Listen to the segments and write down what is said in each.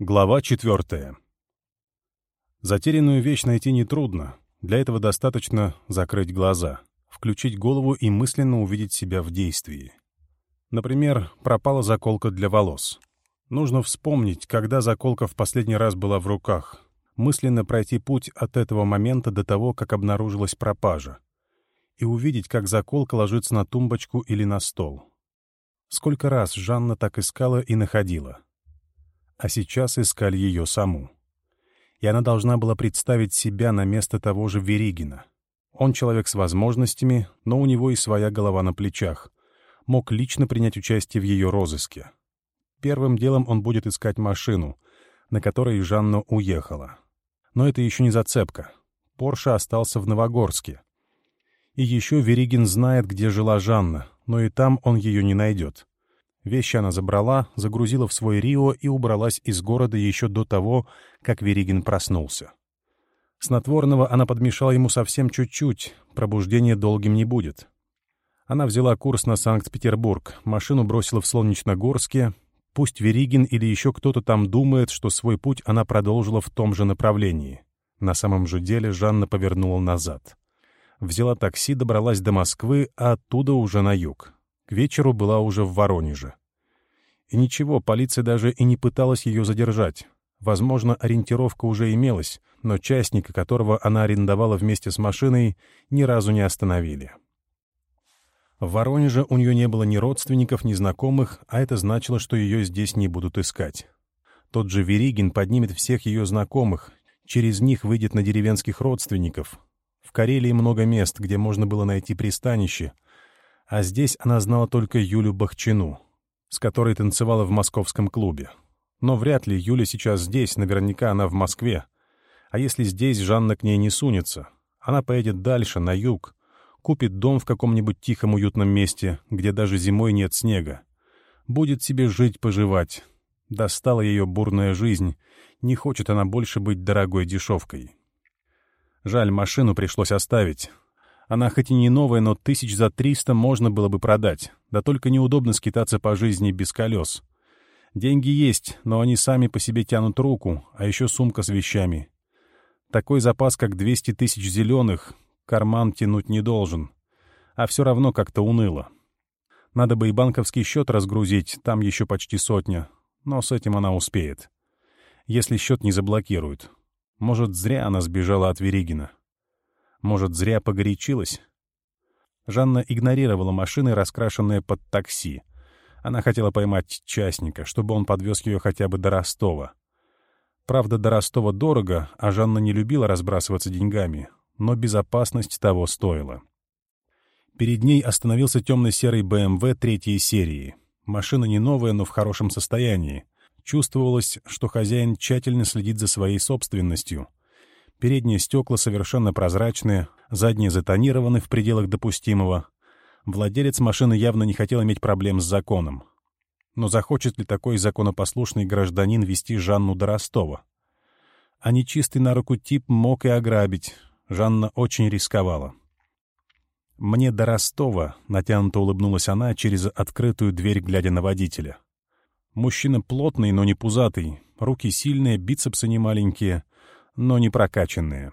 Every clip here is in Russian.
Глава 4. Затерянную вещь найти нетрудно. Для этого достаточно закрыть глаза, включить голову и мысленно увидеть себя в действии. Например, пропала заколка для волос. Нужно вспомнить, когда заколка в последний раз была в руках, мысленно пройти путь от этого момента до того, как обнаружилась пропажа, и увидеть, как заколка ложится на тумбочку или на стол. Сколько раз Жанна так искала и находила — а сейчас искали ее саму. И она должна была представить себя на место того же Веригина. Он человек с возможностями, но у него и своя голова на плечах. Мог лично принять участие в ее розыске. Первым делом он будет искать машину, на которой Жанна уехала. Но это еще не зацепка. Порше остался в Новогорске. И еще Веригин знает, где жила Жанна, но и там он ее не найдет. Вещи она забрала, загрузила в свой Рио и убралась из города еще до того, как Веригин проснулся. Снотворного она подмешала ему совсем чуть-чуть, пробуждение долгим не будет. Она взяла курс на Санкт-Петербург, машину бросила в Солнечногорске. Пусть Веригин или еще кто-то там думает, что свой путь она продолжила в том же направлении. На самом же деле Жанна повернула назад. Взяла такси, добралась до Москвы, а оттуда уже на юг, к вечеру была уже в Воронеже. И ничего, полиция даже и не пыталась ее задержать. Возможно, ориентировка уже имелась, но частника, которого она арендовала вместе с машиной, ни разу не остановили. В Воронеже у нее не было ни родственников, ни знакомых, а это значило, что ее здесь не будут искать. Тот же Веригин поднимет всех ее знакомых, через них выйдет на деревенских родственников. В Карелии много мест, где можно было найти пристанище, а здесь она знала только Юлю Бахчину, с которой танцевала в московском клубе. Но вряд ли Юля сейчас здесь, наверняка она в Москве. А если здесь Жанна к ней не сунется? Она поедет дальше, на юг, купит дом в каком-нибудь тихом уютном месте, где даже зимой нет снега. Будет себе жить-поживать. Достала ее бурная жизнь, не хочет она больше быть дорогой дешевкой. Жаль, машину пришлось оставить. Она хоть и не новая, но тысяч за триста можно было бы продать. Да только неудобно скитаться по жизни без колес. Деньги есть, но они сами по себе тянут руку, а еще сумка с вещами. Такой запас, как 200 тысяч зеленых, карман тянуть не должен. А все равно как-то уныло. Надо бы и банковский счет разгрузить, там еще почти сотня. Но с этим она успеет. Если счет не заблокируют. Может, зря она сбежала от Веригина. Может, зря погорячилась? Жанна игнорировала машины, раскрашенные под такси. Она хотела поймать частника, чтобы он подвез ее хотя бы до Ростова. Правда, до Ростова дорого, а Жанна не любила разбрасываться деньгами, но безопасность того стоила. Перед ней остановился темно-серый БМВ эм третьей серии. Машина не новая, но в хорошем состоянии. Чувствовалось, что хозяин тщательно следит за своей собственностью. Передние стекла совершенно прозрачные, задние затонированы в пределах допустимого. Владелец машины явно не хотел иметь проблем с законом. Но захочет ли такой законопослушный гражданин вести Жанну до Ростова? А нечистый на руку тип мог и ограбить. Жанна очень рисковала. «Мне до Ростова», — натянуто улыбнулась она через открытую дверь, глядя на водителя. Мужчина плотный, но не пузатый, руки сильные, бицепсы немаленькие — но не прокачанные.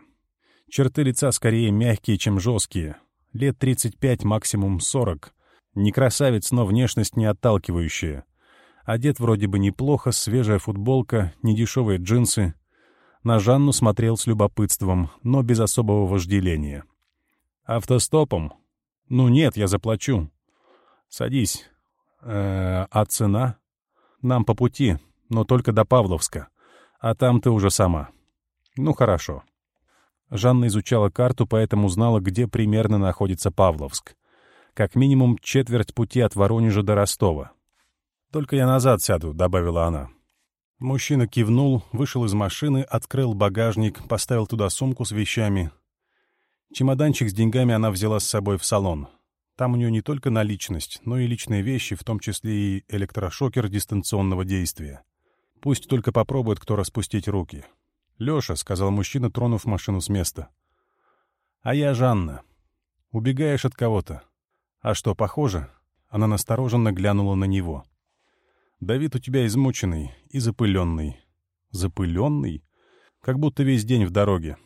Черты лица скорее мягкие, чем жесткие. Лет 35, максимум 40. Не красавец, но внешность не отталкивающая. Одет вроде бы неплохо, свежая футболка, недешевые джинсы. На Жанну смотрел с любопытством, но без особого вожделения. «Автостопом?» «Ну нет, я заплачу». «Садись». Э -э, «А цена?» «Нам по пути, но только до Павловска. А там ты уже сама». Ну хорошо. Жанна изучала карту, поэтому знала, где примерно находится Павловск. Как минимум четверть пути от Воронежа до Ростова. «Только я назад сяду», — добавила она. Мужчина кивнул, вышел из машины, открыл багажник, поставил туда сумку с вещами. Чемоданчик с деньгами она взяла с собой в салон. Там у нее не только наличность, но и личные вещи, в том числе и электрошокер дистанционного действия. Пусть только попробует кто распустить руки. «Леша», — сказал мужчина, тронув машину с места. «А я Жанна. Убегаешь от кого-то. А что, похоже?» Она настороженно глянула на него. «Давид у тебя измученный и запыленный». «Запыленный? Как будто весь день в дороге».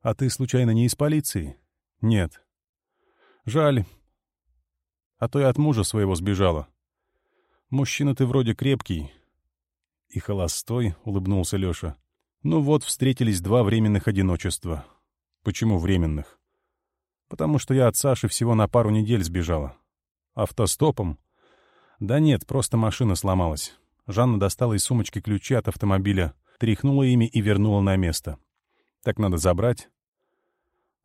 «А ты, случайно, не из полиции?» «Нет». «Жаль. А то и от мужа своего сбежала». «Мужчина ты вроде крепкий». «И холостой», — улыбнулся Леша. Ну вот встретились два временных одиночества. Почему временных? Потому что я от Саши всего на пару недель сбежала. Автостопом? Да нет, просто машина сломалась. Жанна достала из сумочки ключи от автомобиля, тряхнула ими и вернула на место. Так надо забрать.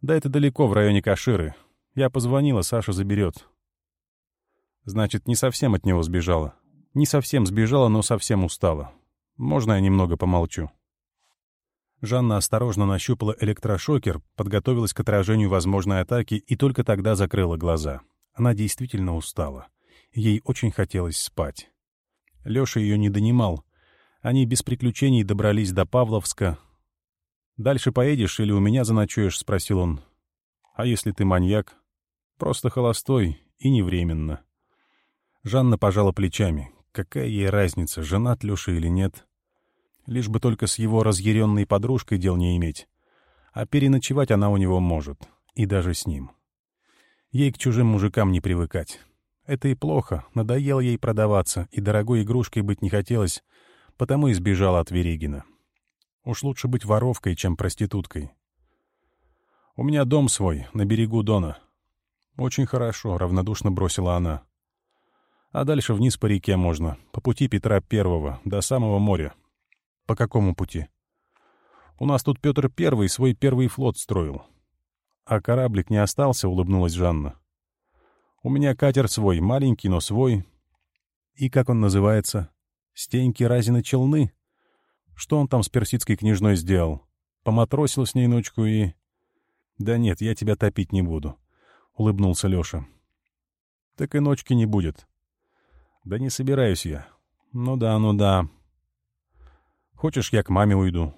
Да это далеко, в районе Каширы. Я позвонила, Саша заберет. Значит, не совсем от него сбежала. Не совсем сбежала, но совсем устала. Можно я немного помолчу? Жанна осторожно нащупала электрошокер, подготовилась к отражению возможной атаки и только тогда закрыла глаза. Она действительно устала. Ей очень хотелось спать. Лёша её не донимал. Они без приключений добрались до Павловска. «Дальше поедешь или у меня заночуешь?» — спросил он. «А если ты маньяк?» «Просто холостой и невременно». Жанна пожала плечами. Какая ей разница, женат Лёша или нет? Лишь бы только с его разъяренной подружкой дел не иметь. А переночевать она у него может. И даже с ним. Ей к чужим мужикам не привыкать. Это и плохо, надоело ей продаваться, и дорогой игрушкой быть не хотелось, потому и сбежала от Веригина. Уж лучше быть воровкой, чем проституткой. «У меня дом свой, на берегу Дона». «Очень хорошо», — равнодушно бросила она. «А дальше вниз по реке можно, по пути Петра Первого, до самого моря, по какому пути? У нас тут Петр Первый свой первый флот строил. А кораблик не остался, улыбнулась Жанна. У меня катер свой, маленький, но свой. И как он называется? Стеньки Разина Челны? Что он там с персидской княжной сделал? Поматросил с ней ночку и... Да нет, я тебя топить не буду, — улыбнулся Лёша. Так и ночки не будет. Да не собираюсь я. Ну да, ну да. Хочешь, я к маме уйду?»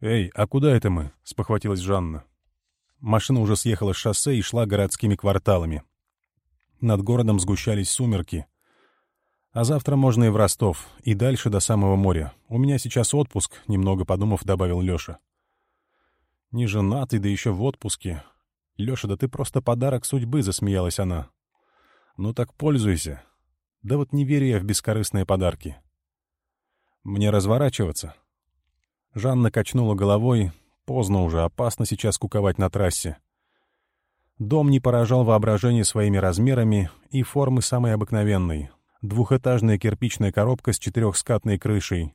«Эй, а куда это мы?» — спохватилась Жанна. Машина уже съехала с шоссе и шла городскими кварталами. Над городом сгущались сумерки. «А завтра можно и в Ростов, и дальше до самого моря. У меня сейчас отпуск», — немного подумав, добавил Лёша. «Не женатый, да еще в отпуске. Лёша, да ты просто подарок судьбы», — засмеялась она. «Ну так пользуйся. Да вот не верю я в бескорыстные подарки». Мне разворачиваться?» Жанна качнула головой. Поздно уже, опасно сейчас куковать на трассе. Дом не поражал воображение своими размерами и формы самой обыкновенной. Двухэтажная кирпичная коробка с четырехскатной крышей.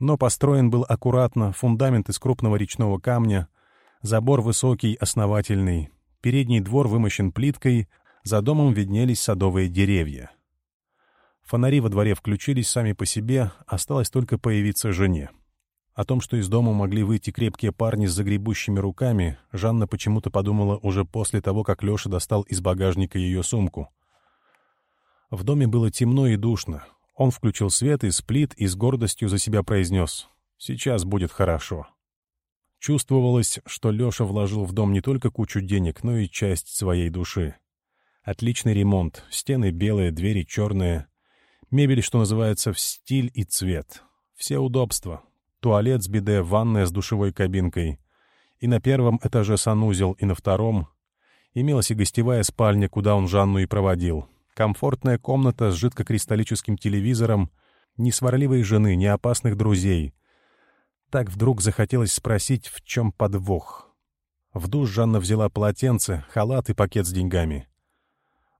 Но построен был аккуратно, фундамент из крупного речного камня, забор высокий, основательный. Передний двор вымощен плиткой, за домом виднелись садовые деревья. Фонари во дворе включились сами по себе, осталось только появиться жене. О том, что из дома могли выйти крепкие парни с загребущими руками, Жанна почему-то подумала уже после того, как Леша достал из багажника ее сумку. В доме было темно и душно. Он включил свет и сплит и с гордостью за себя произнес «Сейчас будет хорошо». Чувствовалось, что Леша вложил в дом не только кучу денег, но и часть своей души. Отличный ремонт, стены белые, двери черные — Мебель, что называется, в стиль и цвет. Все удобства. Туалет с биде, ванная с душевой кабинкой. И на первом этаже санузел, и на втором. Имелась и гостевая спальня, куда он Жанну и проводил. Комфортная комната с жидкокристаллическим телевизором. Ни сварливой жены, ни опасных друзей. Так вдруг захотелось спросить, в чем подвох. В душ Жанна взяла полотенце, халат и пакет с деньгами.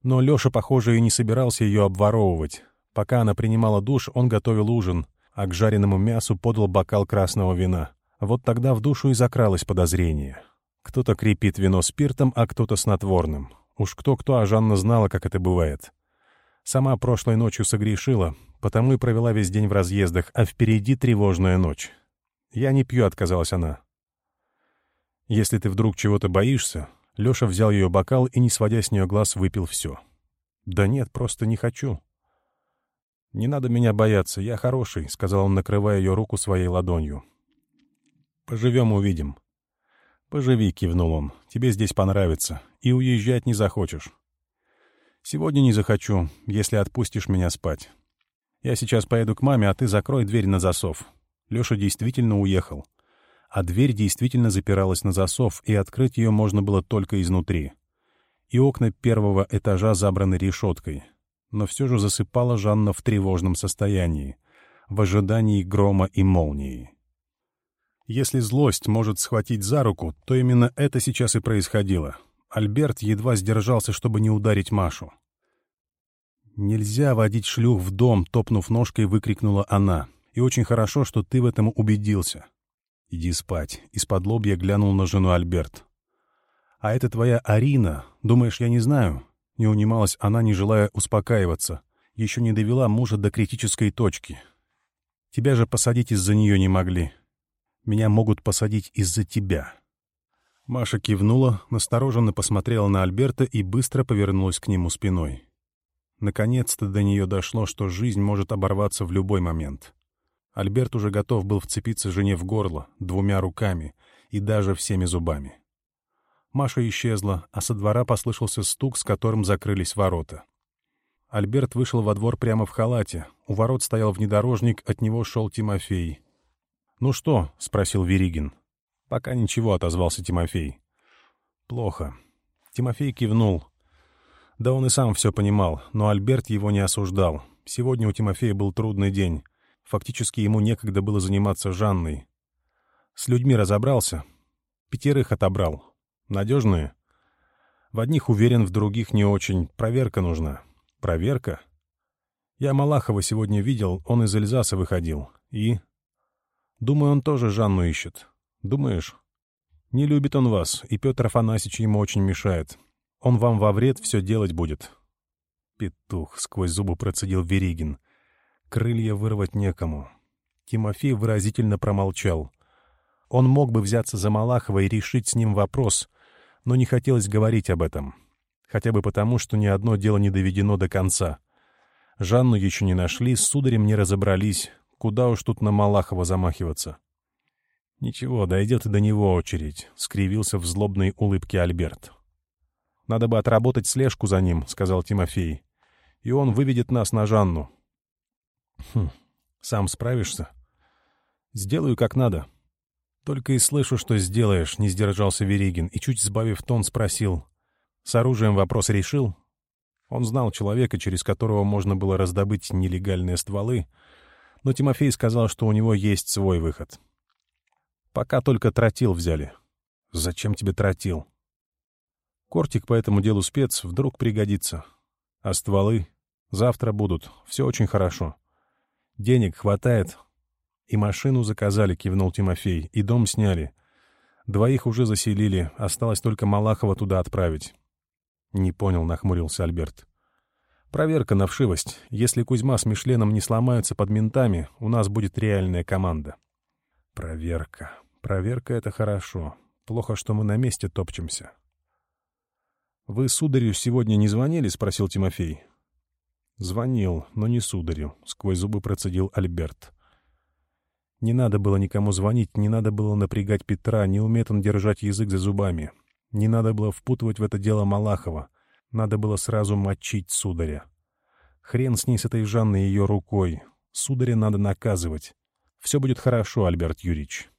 Но Лёша, похоже, и не собирался ее обворовывать. Пока она принимала душ, он готовил ужин, а к жареному мясу подал бокал красного вина. Вот тогда в душу и закралось подозрение. Кто-то крепит вино спиртом, а кто-то снотворным. Уж кто-кто, а Жанна знала, как это бывает. Сама прошлой ночью согрешила, потому и провела весь день в разъездах, а впереди тревожная ночь. «Я не пью», — отказалась она. «Если ты вдруг чего-то боишься...» Лёша взял ее бокал и, не сводя с нее глаз, выпил все. «Да нет, просто не хочу», «Не надо меня бояться, я хороший», — сказал он, накрывая ее руку своей ладонью. «Поживем, увидим». «Поживи», — кивнул он, — «тебе здесь понравится, и уезжать не захочешь». «Сегодня не захочу, если отпустишь меня спать. Я сейчас поеду к маме, а ты закрой дверь на засов». Лёша действительно уехал. А дверь действительно запиралась на засов, и открыть ее можно было только изнутри. И окна первого этажа забраны решеткой но все же засыпала Жанна в тревожном состоянии, в ожидании грома и молнии. Если злость может схватить за руку, то именно это сейчас и происходило. Альберт едва сдержался, чтобы не ударить Машу. «Нельзя водить шлюх в дом», — топнув ножкой, выкрикнула она. «И очень хорошо, что ты в этом убедился». «Иди спать», — из-под лобья глянул на жену Альберт. «А это твоя Арина. Думаешь, я не знаю? Не унималась она, не желая успокаиваться. Еще не довела мужа до критической точки. Тебя же посадить из-за нее не могли. Меня могут посадить из-за тебя. Маша кивнула, настороженно посмотрела на Альберта и быстро повернулась к нему спиной. Наконец-то до нее дошло, что жизнь может оборваться в любой момент. Альберт уже готов был вцепиться жене в горло, двумя руками и даже всеми зубами. Маша исчезла, а со двора послышался стук, с которым закрылись ворота. Альберт вышел во двор прямо в халате. У ворот стоял внедорожник, от него шел Тимофей. «Ну что?» — спросил Веригин. «Пока ничего», — отозвался Тимофей. «Плохо». Тимофей кивнул. Да он и сам все понимал, но Альберт его не осуждал. Сегодня у Тимофея был трудный день. Фактически ему некогда было заниматься Жанной. С людьми разобрался. Пятерых отобрал. Надежные? В одних уверен, в других не очень. Проверка нужна. Проверка? Я Малахова сегодня видел, он из Эльзаса выходил. И? Думаю, он тоже Жанну ищет. Думаешь? Не любит он вас, и Петр Афанасьевич ему очень мешает. Он вам во вред все делать будет. Петух, сквозь зубы процедил Веригин. Крылья вырвать некому. Тимофей выразительно промолчал. Он мог бы взяться за Малахова и решить с ним вопрос, но не хотелось говорить об этом. Хотя бы потому, что ни одно дело не доведено до конца. Жанну еще не нашли, с сударем не разобрались. Куда уж тут на Малахова замахиваться? «Ничего, дойдет и до него очередь», — скривился в злобной улыбке Альберт. «Надо бы отработать слежку за ним», — сказал Тимофей. «И он выведет нас на Жанну». «Хм, сам справишься?» «Сделаю как надо», только и слышу, что сделаешь, не сдержался Веригин и, чуть сбавив тон, спросил. С оружием вопрос решил? Он знал человека, через которого можно было раздобыть нелегальные стволы, но Тимофей сказал, что у него есть свой выход. Пока только тротил взяли. Зачем тебе тротил? Кортик по этому делу спец вдруг пригодится. А стволы? Завтра будут. Все очень хорошо. Денег хватает, «И машину заказали», — кивнул Тимофей, — «и дом сняли. Двоих уже заселили, осталось только Малахова туда отправить». «Не понял», — нахмурился Альберт. «Проверка на вшивость. Если Кузьма с Мишленом не сломаются под ментами, у нас будет реальная команда». «Проверка. Проверка — это хорошо. Плохо, что мы на месте топчемся». «Вы сударю сегодня не звонили?» — спросил Тимофей. «Звонил, но не сударю», — сквозь зубы процедил Альберт. Не надо было никому звонить, не надо было напрягать Петра, не умеет он держать язык за зубами. Не надо было впутывать в это дело Малахова. Надо было сразу мочить сударя. Хрен с ней с этой Жанной ее рукой. Сударя надо наказывать. Все будет хорошо, Альберт Юрьевич.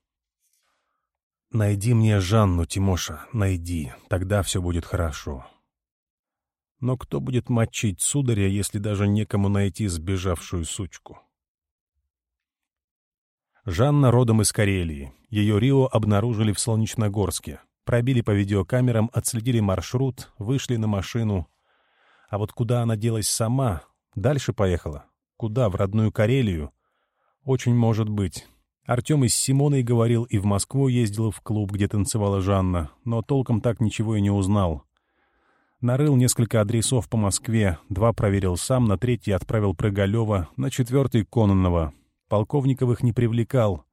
Найди мне Жанну, Тимоша, найди. Тогда все будет хорошо. Но кто будет мочить сударя, если даже некому найти сбежавшую сучку? Жанна родом из Карелии. Ее Рио обнаружили в Солнечногорске. Пробили по видеокамерам, отследили маршрут, вышли на машину. А вот куда она делась сама? Дальше поехала? Куда? В родную Карелию? Очень может быть. Артем из Симоной говорил и в Москву ездил в клуб, где танцевала Жанна, но толком так ничего и не узнал. Нарыл несколько адресов по Москве, два проверил сам, на третий отправил Прыгалева, на четвертый — Кононова — Полковниковых не привлекал.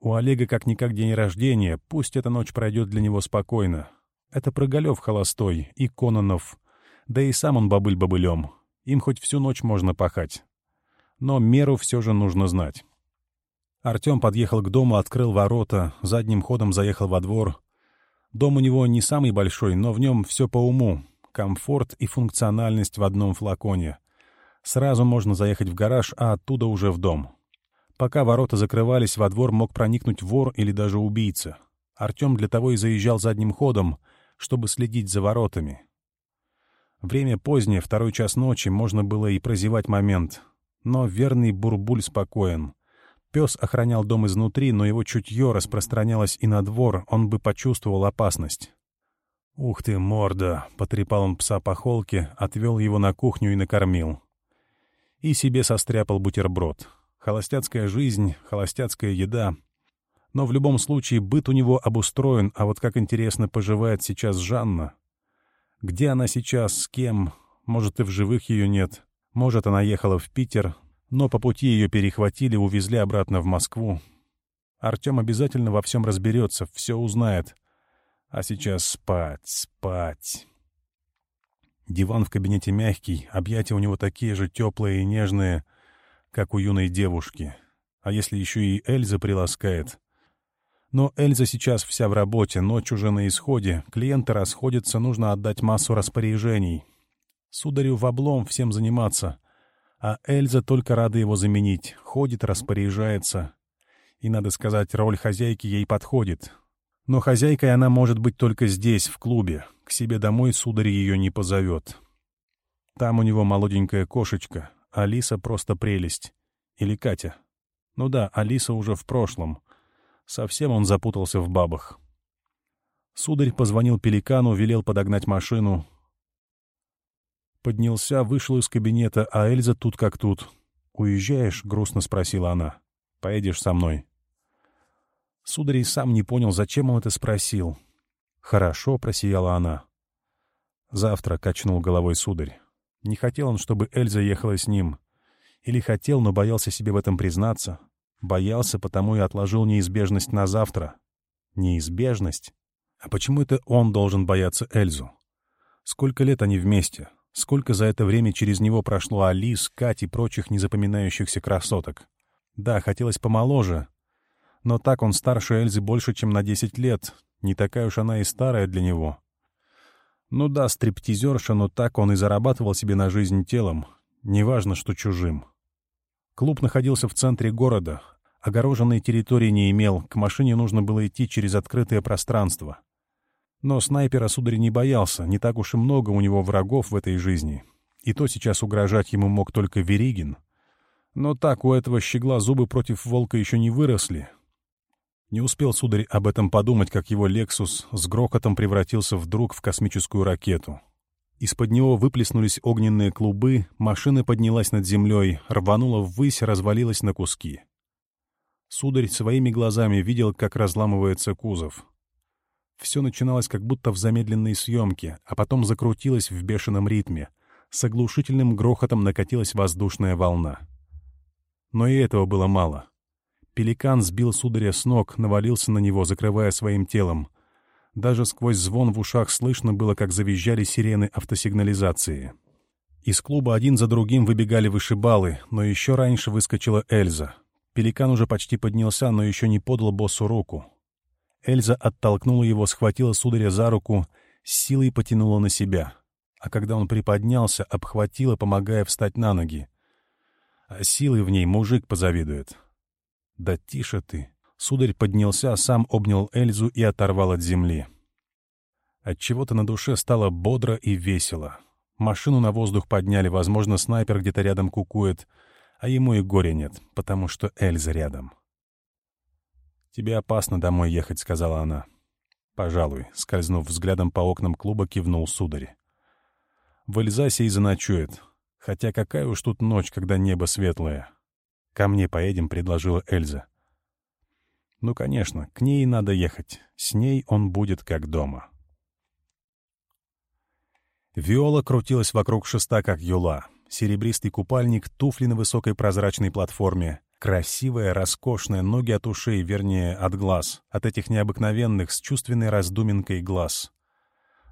У Олега как-никак день рождения, пусть эта ночь пройдет для него спокойно. Это Прогалев холостой и Кононов. Да и сам он бобыль бобылем. Им хоть всю ночь можно пахать. Но меру все же нужно знать. Артем подъехал к дому, открыл ворота, задним ходом заехал во двор. Дом у него не самый большой, но в нем все по уму. Комфорт и функциональность в одном флаконе. Сразу можно заехать в гараж, а оттуда уже в дом. Пока ворота закрывались, во двор мог проникнуть вор или даже убийца. Артем для того и заезжал задним ходом, чтобы следить за воротами. Время позднее, второй час ночи, можно было и прозевать момент. Но верный Бурбуль спокоен. Пес охранял дом изнутри, но его чутье распространялось и на двор, он бы почувствовал опасность. «Ух ты, морда!» — потрепал он пса по холке, отвел его на кухню и накормил. И себе состряпал бутерброд. Холостяцкая жизнь, холостяцкая еда. Но в любом случае быт у него обустроен, а вот как интересно поживает сейчас Жанна. Где она сейчас, с кем? Может, и в живых ее нет. Может, она ехала в Питер, но по пути ее перехватили, увезли обратно в Москву. Артем обязательно во всем разберется, все узнает. А сейчас спать, спать. Диван в кабинете мягкий, объятия у него такие же теплые и нежные — как у юной девушки. А если еще и Эльза приласкает? Но Эльза сейчас вся в работе, ночь уже на исходе, клиенты расходятся, нужно отдать массу распоряжений. Сударю в облом всем заниматься. А Эльза только рада его заменить, ходит, распоряжается. И, надо сказать, роль хозяйки ей подходит. Но хозяйкой она может быть только здесь, в клубе. К себе домой сударь ее не позовет. Там у него молоденькая кошечка, Алиса просто прелесть. Или Катя. Ну да, Алиса уже в прошлом. Совсем он запутался в бабах. Сударь позвонил Пеликану, велел подогнать машину. Поднялся, вышел из кабинета, а Эльза тут как тут. «Уезжаешь?» — грустно спросила она. «Поедешь со мной?» Сударь и сам не понял, зачем он это спросил. «Хорошо», — просияла она. «Завтра», — качнул головой сударь. Не хотел он, чтобы Эльза ехала с ним. Или хотел, но боялся себе в этом признаться. Боялся, потому и отложил неизбежность на завтра. Неизбежность? А почему это он должен бояться Эльзу? Сколько лет они вместе? Сколько за это время через него прошло Алис, Кать и прочих незапоминающихся красоток? Да, хотелось помоложе. Но так он старше Эльзы больше, чем на 10 лет. Не такая уж она и старая для него. Ну да, стриптизерша, но так он и зарабатывал себе на жизнь телом, неважно, что чужим. Клуб находился в центре города, огороженной территории не имел, к машине нужно было идти через открытое пространство. Но снайпера сударь не боялся, не так уж и много у него врагов в этой жизни. И то сейчас угрожать ему мог только Веригин. Но так у этого щегла зубы против волка еще не выросли, не успел сударь об этом подумать, как его «Лексус» с грохотом превратился вдруг в космическую ракету. Из-под него выплеснулись огненные клубы, машина поднялась над землей, рванула ввысь, развалилась на куски. Сударь своими глазами видел, как разламывается кузов. Все начиналось как будто в замедленной съемке, а потом закрутилось в бешеном ритме. С оглушительным грохотом накатилась воздушная волна. Но и этого было мало. Пеликан сбил сударя с ног, навалился на него, закрывая своим телом. Даже сквозь звон в ушах слышно было, как завизжали сирены автосигнализации. Из клуба один за другим выбегали вышибалы, но еще раньше выскочила Эльза. Пеликан уже почти поднялся, но еще не подал боссу руку. Эльза оттолкнула его, схватила сударя за руку, силой потянула на себя. А когда он приподнялся, обхватила, помогая встать на ноги. А силы в ней мужик позавидует. «Да тише ты!» Сударь поднялся, сам обнял Эльзу и оторвал от земли. От чего то на душе стало бодро и весело. Машину на воздух подняли, возможно, снайпер где-то рядом кукует, а ему и горя нет, потому что Эльза рядом. «Тебе опасно домой ехать», — сказала она. «Пожалуй», — скользнув взглядом по окнам клуба, кивнул сударь. «В Эльзасе и заночует. Хотя какая уж тут ночь, когда небо светлое». Ко мне поедем», — предложила Эльза. «Ну, конечно, к ней надо ехать. С ней он будет как дома». Виола крутилась вокруг шеста, как юла. Серебристый купальник, туфли на высокой прозрачной платформе. Красивая, роскошная, ноги от ушей, вернее, от глаз. От этих необыкновенных, с чувственной раздуминкой глаз.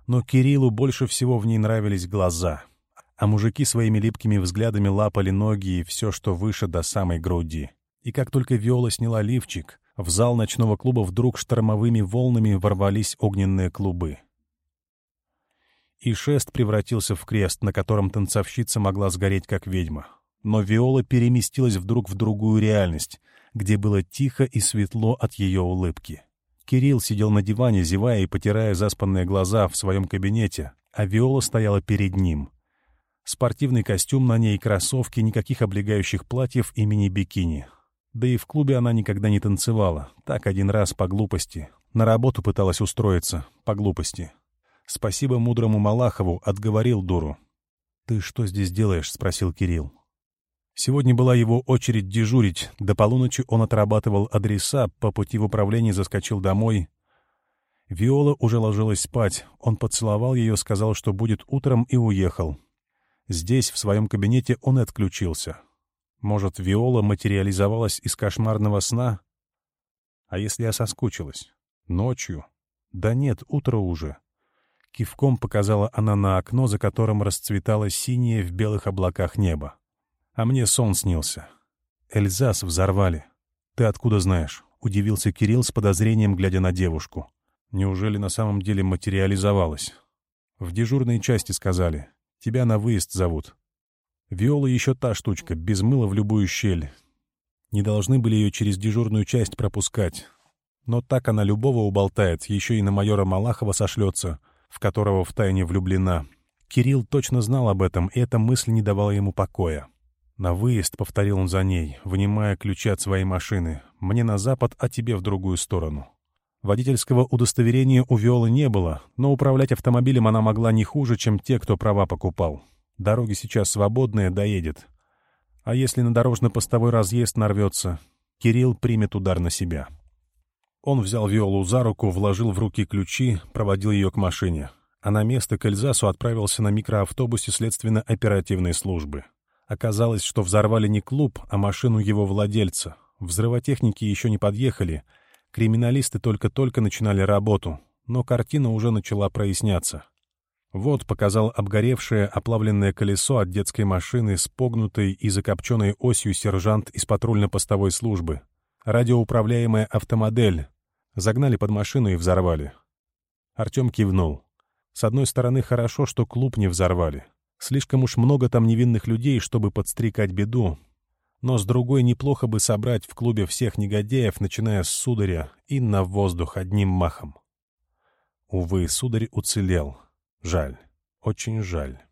Но Кириллу больше всего в ней нравились глаза — а мужики своими липкими взглядами лапали ноги и все, что выше, до самой груди. И как только Виола сняла лифчик, в зал ночного клуба вдруг штормовыми волнами ворвались огненные клубы. И шест превратился в крест, на котором танцовщица могла сгореть, как ведьма. Но Виола переместилась вдруг в другую реальность, где было тихо и светло от ее улыбки. Кирилл сидел на диване, зевая и потирая заспанные глаза в своем кабинете, а Виола стояла перед ним — Спортивный костюм на ней, кроссовки, никаких облегающих платьев и мини-бикини. Да и в клубе она никогда не танцевала. Так один раз по глупости. На работу пыталась устроиться. По глупости. Спасибо мудрому Малахову, отговорил дуру. «Ты что здесь делаешь?» — спросил Кирилл. Сегодня была его очередь дежурить. До полуночи он отрабатывал адреса, по пути в управление заскочил домой. Виола уже ложилась спать. Он поцеловал ее, сказал, что будет утром, и уехал. Здесь, в своем кабинете, он отключился. Может, Виола материализовалась из кошмарного сна? А если я соскучилась? Ночью? Да нет, утро уже. Кивком показала она на окно, за которым расцветало синее в белых облаках небо. А мне сон снился. Эльзас взорвали. Ты откуда знаешь? Удивился Кирилл с подозрением, глядя на девушку. Неужели на самом деле материализовалась? В дежурной части сказали. Тебя на выезд зовут. Виола еще та штучка, без мыла в любую щель. Не должны были ее через дежурную часть пропускать. Но так она любого уболтает, еще и на майора Малахова сошлется, в которого втайне влюблена. Кирилл точно знал об этом, и эта мысль не давала ему покоя. «На выезд», — повторил он за ней, вынимая ключи от своей машины, — «мне на запад, а тебе в другую сторону». Водительского удостоверения у Виолы не было, но управлять автомобилем она могла не хуже, чем те, кто права покупал. Дороги сейчас свободные, доедет. А если на дорожно-постовой разъезд нарвется, Кирилл примет удар на себя. Он взял Виолу за руку, вложил в руки ключи, проводил ее к машине. А на место к Эльзасу отправился на микроавтобусе следственно-оперативной службы. Оказалось, что взорвали не клуб, а машину его владельца. Взрывотехники еще не подъехали — Криминалисты только-только начинали работу, но картина уже начала проясняться. Вот показал обгоревшее оплавленное колесо от детской машины с погнутой и закопченной осью сержант из патрульно-постовой службы. Радиоуправляемая автомодель. Загнали под машину и взорвали. Артем кивнул. С одной стороны, хорошо, что клуб не взорвали. Слишком уж много там невинных людей, чтобы подстрекать беду, но с другой неплохо бы собрать в клубе всех негодяев, начиная с сударя, и на воздух одним махом. Увы, сударь уцелел. Жаль, очень жаль.